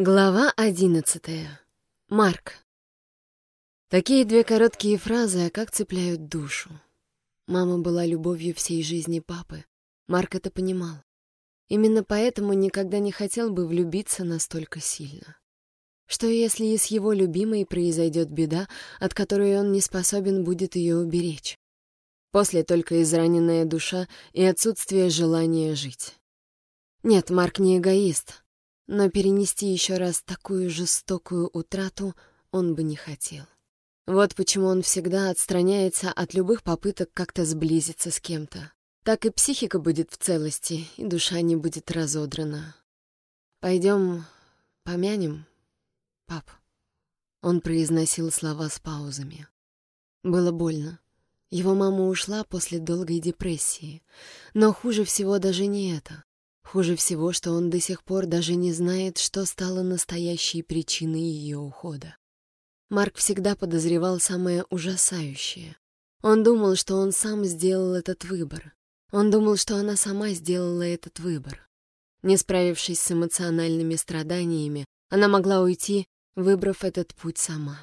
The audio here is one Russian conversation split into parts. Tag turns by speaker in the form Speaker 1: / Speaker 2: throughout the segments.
Speaker 1: Глава одиннадцатая. Марк. Такие две короткие фразы, а как цепляют душу. Мама была любовью всей жизни папы. Марк это понимал. Именно поэтому никогда не хотел бы влюбиться настолько сильно. Что если и с его любимой произойдет беда, от которой он не способен будет ее уберечь? После только израненная душа и отсутствие желания жить. Нет, Марк не эгоист, но перенести еще раз такую жестокую утрату он бы не хотел. Вот почему он всегда отстраняется от любых попыток как-то сблизиться с кем-то. Так и психика будет в целости, и душа не будет разодрана. Пойдем помянем, пап. Он произносил слова с паузами. Было больно. Его мама ушла после долгой депрессии. Но хуже всего даже не это. Хуже всего, что он до сих пор даже не знает, что стало настоящей причиной ее ухода. Марк всегда подозревал самое ужасающее. Он думал, что он сам сделал этот выбор. Он думал, что она сама сделала этот выбор. Не справившись с эмоциональными страданиями, она могла уйти, выбрав этот путь сама.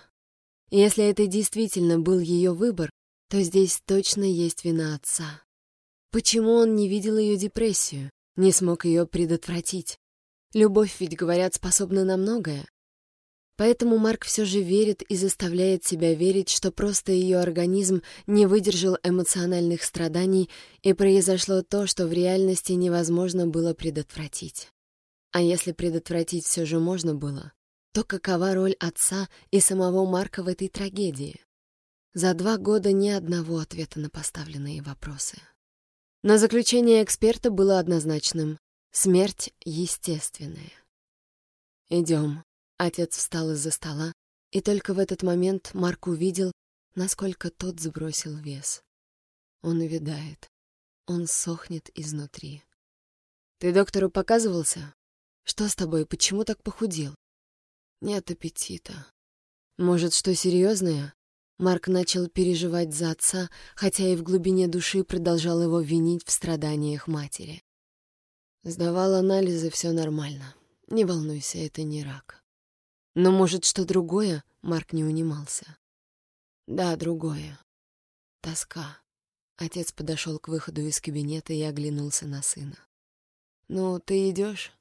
Speaker 1: Если это действительно был ее выбор, то здесь точно есть вина отца. Почему он не видел ее депрессию? Не смог ее предотвратить. Любовь ведь, говорят, способна на многое. Поэтому Марк все же верит и заставляет себя верить, что просто ее организм не выдержал эмоциональных страданий, и произошло то, что в реальности невозможно было предотвратить. А если предотвратить все же можно было, то какова роль отца и самого Марка в этой трагедии? За два года ни одного ответа на поставленные вопросы. Но заключение эксперта было однозначным. Смерть естественная. «Идем». Отец встал из-за стола, и только в этот момент Марк увидел, насколько тот сбросил вес. Он увядает. Он сохнет изнутри. «Ты доктору показывался? Что с тобой? Почему так похудел?» «Нет аппетита». «Может, что серьезное? Марк начал переживать за отца, хотя и в глубине души продолжал его винить в страданиях матери. Сдавал анализы, все нормально. Не волнуйся, это не рак. Но, может, что другое? Марк не унимался. Да, другое. Тоска. Отец подошел к выходу из кабинета и оглянулся на сына. «Ну, ты идешь?»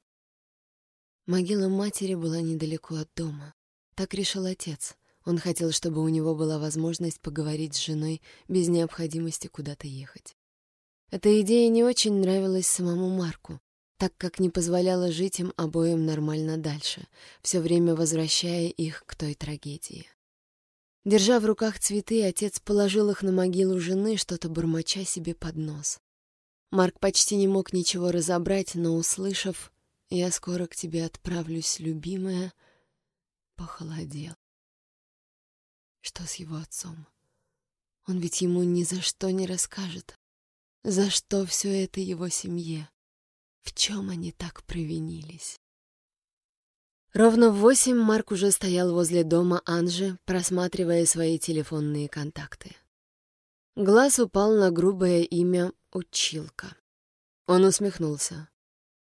Speaker 1: Могила матери была недалеко от дома. Так решил отец. Он хотел, чтобы у него была возможность поговорить с женой без необходимости куда-то ехать. Эта идея не очень нравилась самому Марку, так как не позволяла жить им обоим нормально дальше, все время возвращая их к той трагедии. Держа в руках цветы, отец положил их на могилу жены, что-то бормоча себе под нос. Марк почти не мог ничего разобрать, но, услышав «Я скоро к тебе отправлюсь, любимая», похолодел. Что с его отцом? Он ведь ему ни за что не расскажет. За что все это его семье? В чем они так провинились? Ровно в восемь Марк уже стоял возле дома Анжи, просматривая свои телефонные контакты. Глаз упал на грубое имя «Училка». Он усмехнулся.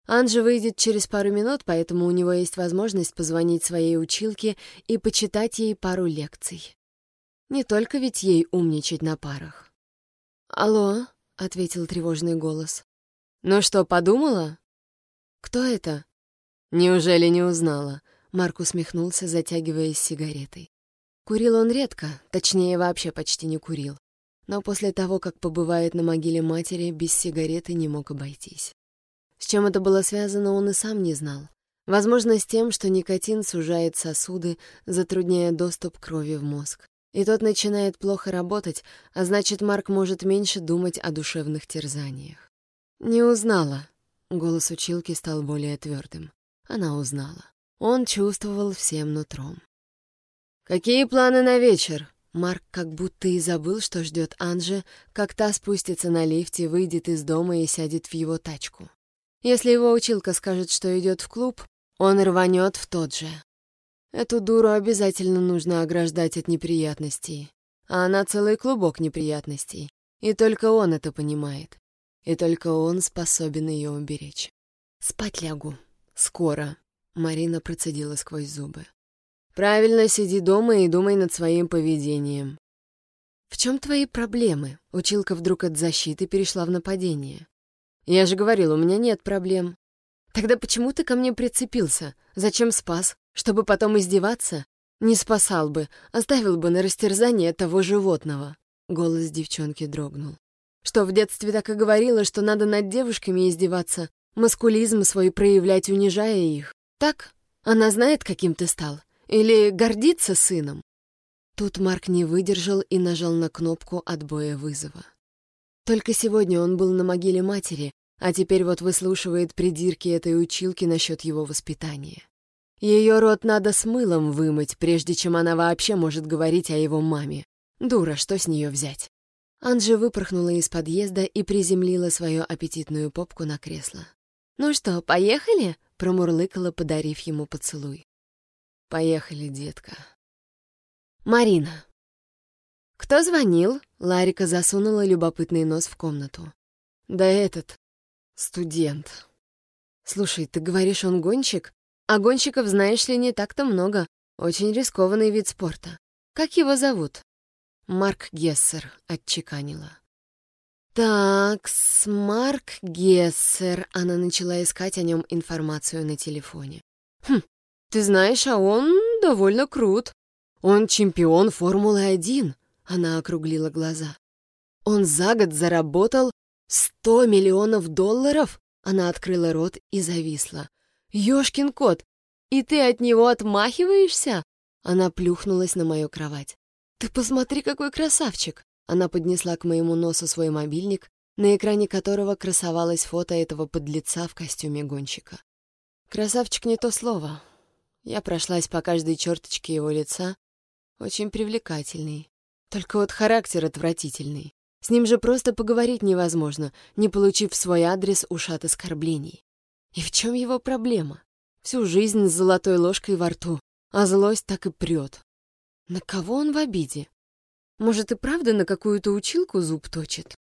Speaker 1: Анжи выйдет через пару минут, поэтому у него есть возможность позвонить своей училке и почитать ей пару лекций. Не только ведь ей умничать на парах. «Алло», — ответил тревожный голос. «Ну что, подумала?» «Кто это?» «Неужели не узнала?» Марк усмехнулся, затягиваясь сигаретой. Курил он редко, точнее, вообще почти не курил. Но после того, как побывает на могиле матери, без сигареты не мог обойтись. С чем это было связано, он и сам не знал. Возможно, с тем, что никотин сужает сосуды, затрудняя доступ крови в мозг. И тот начинает плохо работать, а значит, Марк может меньше думать о душевных терзаниях. «Не узнала». Голос училки стал более твердым. Она узнала. Он чувствовал всем нутром. «Какие планы на вечер?» Марк как будто и забыл, что ждет Анже, как та спустится на лифте, выйдет из дома и сядет в его тачку. Если его училка скажет, что идет в клуб, он рванет в тот же. Эту дуру обязательно нужно ограждать от неприятностей. А она целый клубок неприятностей. И только он это понимает. И только он способен ее уберечь. Спать лягу. Скоро. Марина процедила сквозь зубы. «Правильно сиди дома и думай над своим поведением». «В чем твои проблемы?» Училка вдруг от защиты перешла в нападение. «Я же говорил, у меня нет проблем». «Тогда почему ты ко мне прицепился? Зачем спас? Чтобы потом издеваться? Не спасал бы, оставил бы на растерзание того животного». Голос девчонки дрогнул. «Что, в детстве так и говорила, что надо над девушками издеваться, маскулизм свой проявлять, унижая их? Так? Она знает, каким ты стал? Или гордится сыном?» Тут Марк не выдержал и нажал на кнопку отбоя вызова. Только сегодня он был на могиле матери, а теперь вот выслушивает придирки этой училки насчет его воспитания. Ее рот надо с мылом вымыть, прежде чем она вообще может говорить о его маме. Дура, что с нее взять? Анжи выпорхнула из подъезда и приземлила свою аппетитную попку на кресло. «Ну что, поехали?» — промурлыкала, подарив ему поцелуй. «Поехали, детка». «Марина». «Кто звонил?» — Ларика засунула любопытный нос в комнату. «Да этот, студент». «Слушай, ты говоришь, он гонщик? А гонщиков, знаешь ли, не так-то много. Очень рискованный вид спорта. Как его зовут?» Марк Гессер отчеканила. Так, с Марк Гессер. Она начала искать о нем информацию на телефоне. Хм, ты знаешь, а он довольно крут. Он чемпион Формулы-1. Она округлила глаза. Он за год заработал сто миллионов долларов? Она открыла рот и зависла. Ёшкин кот, и ты от него отмахиваешься? Она плюхнулась на мою кровать. «Ты посмотри, какой красавчик!» Она поднесла к моему носу свой мобильник, на экране которого красовалось фото этого подлеца в костюме гонщика. Красавчик не то слово. Я прошлась по каждой черточке его лица. Очень привлекательный. Только вот характер отвратительный. С ним же просто поговорить невозможно, не получив свой адрес ушат оскорблений. И в чем его проблема? Всю жизнь с золотой ложкой во рту, а злость так и прет. На кого он в обиде? Может, и правда на какую-то училку зуб точит?